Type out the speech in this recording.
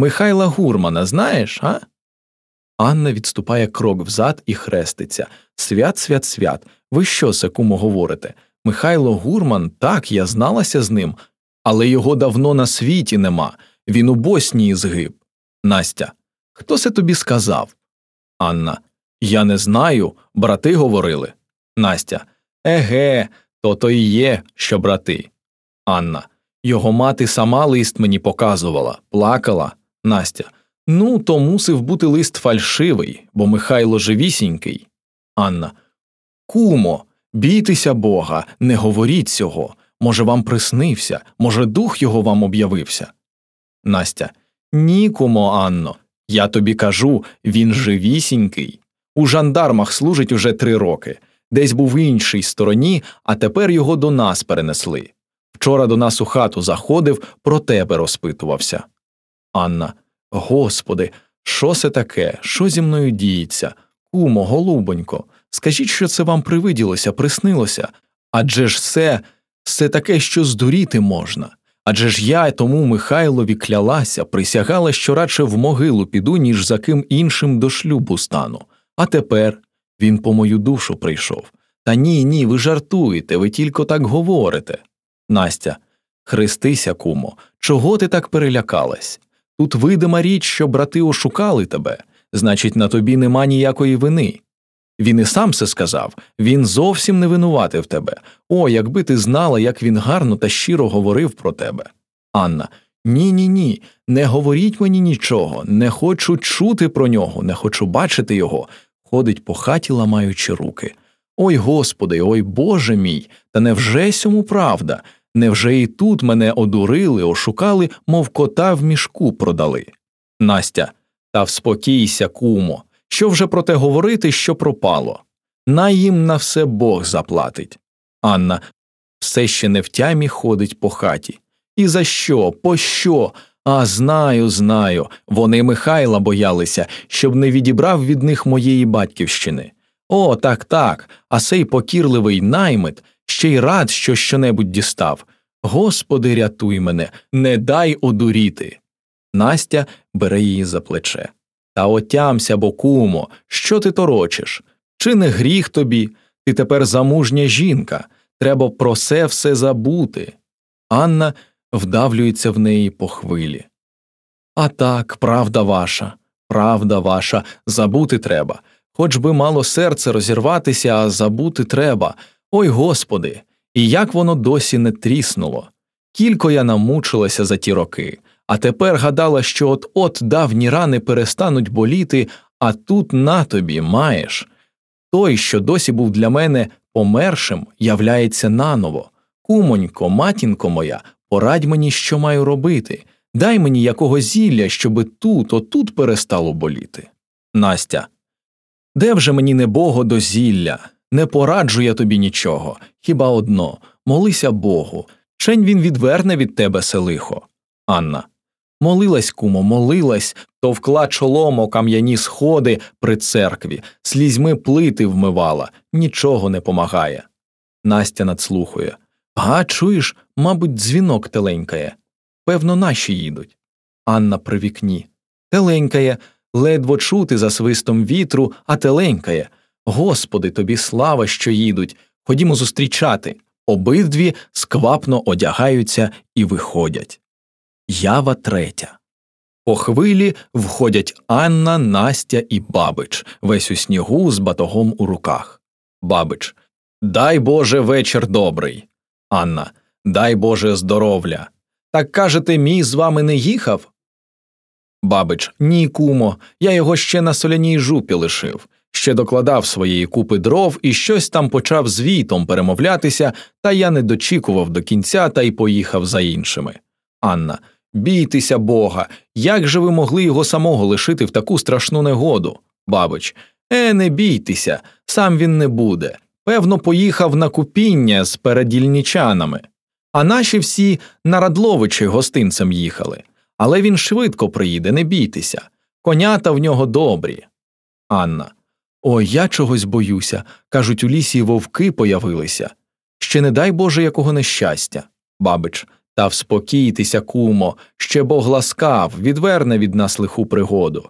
Михайла Гурмана знаєш, а? Анна відступає крок взад і хреститься. Свят, свят, свят. Ви що, секумо, говорите? Михайло Гурман, так, я зналася з ним, але його давно на світі нема. Він у Боснії згиб. Настя. Хто це тобі сказав? Анна. Я не знаю. Брати говорили. Настя. Еге, то то і є, що брати. Анна. Його мати сама лист мені показувала, плакала. Настя. Ну, то мусив бути лист фальшивий, бо Михайло живісінький. Анна. Кумо, бійтеся Бога, не говоріть цього. Може, вам приснився, може, дух його вам об'явився. Настя. Ні, кумо, Анно. Я тобі кажу, він живісінький. У жандармах служить уже три роки, десь був в іншій стороні, а тепер його до нас перенесли. Вчора до нас у хату заходив, про тебе розпитувався. Анна. Господи, що це таке? Що зі мною діється? Кумо, голубонько, скажіть, що це вам привиділося, приснилося. Адже ж це, це таке, що здуріти можна. Адже ж я тому Михайлові клялася, присягала, що радше в могилу піду, ніж за ким іншим до шлюбу стану. А тепер він по мою душу прийшов. Та ні, ні, ви жартуєте, ви тільки так говорите. Настя, хрестися, кумо, чого ти так перелякалась? Тут видима річ, що брати ошукали тебе, значить, на тобі нема ніякої вини. Він і сам це сказав, він зовсім не винуватив тебе. О, якби ти знала, як він гарно та щиро говорив про тебе. Анна. Ні, ні, ні, не говоріть мені нічого, не хочу чути про нього, не хочу бачити його. Ходить по хаті, ламаючи руки. Ой Господи, ой Боже мій, та невже сьому правда? Невже і тут мене одурили, ошукали, мов кота в мішку продали? Настя, та вспокійся, кумо. Що вже про те говорити, що пропало? На їм на все Бог заплатить. Анна все ще не в тямі ходить по хаті. І за що? По що? А знаю, знаю. Вони Михайла боялися, щоб не відібрав від них моєї батьківщини. О, так, так, а сей покірливий наймит ще й рад, що щонебудь дістав. Господи, рятуй мене, не дай одуріти. Настя бере її за плече. Та отямся, бо, кумо, що ти торочиш? Чи не гріх тобі? Ти тепер замужня жінка, треба про це все забути. Анна вдавлюється в неї по хвилі. А так, правда ваша, правда ваша, забути треба. Хоч би мало серце розірватися, а забути треба. Ой Господи, і як воно досі не тріснуло. Кілько я намучилася за ті роки, а тепер гадала, що от от давні рани перестануть боліти, а тут на тобі маєш. Той, що досі був для мене помершим, являється наново. Кумонько, матінко моя, порадь мені, що маю робити. Дай мені якого зілля, щоби тут, отут перестало боліти. Настя. Де вже мені не бого до зілля? Не пораджу я тобі нічого, хіба одно молися Богу. Чень він відверне від тебе селихо. Анна. Молилась, кумо, молилась, товкла чолом о кам'яні сходи при церкві, слізьми плити вмивала, нічого не помагає. Настя надслухує. Га, чуєш, мабуть, дзвінок теленькає. Певно, наші їдуть. Анна при вікні. Теленькає, ледво чути за свистом вітру, а теленькає. Господи, тобі слава, що їдуть. Ходімо зустрічати. Обидві сквапно одягаються і виходять. Ява третя. По хвилі входять Анна, Настя і Бабич, весь у снігу з батогом у руках. Бабич. Дай Боже вечір добрий. Анна. Дай Боже здоров'я. Так кажете, мій з вами не їхав? Бабич. Ні, кумо. Я його ще на соляній жупі лишив ще докладав своєї купи дров і щось там почав з вітом перемовлятися, та я не дочікував до кінця та й поїхав за іншими. Анна, бійтеся бога, як же ви могли його самого лишити в таку страшну негоду? Бабич, е, не бійтеся, сам він не буде. Певно, поїхав на купіння з передільничанами. А наші всі на Радловичі гостинцем їхали. Але він швидко приїде, не бійтеся. Конята в нього добрі. Анна. Ой, я чогось боюся. Кажуть, у лісі вовки появилися. Ще не дай Боже якого нещастя. Бабич, Та вспокійтеся, кумо, ще Бог ласкав, відверне від нас лиху пригоду.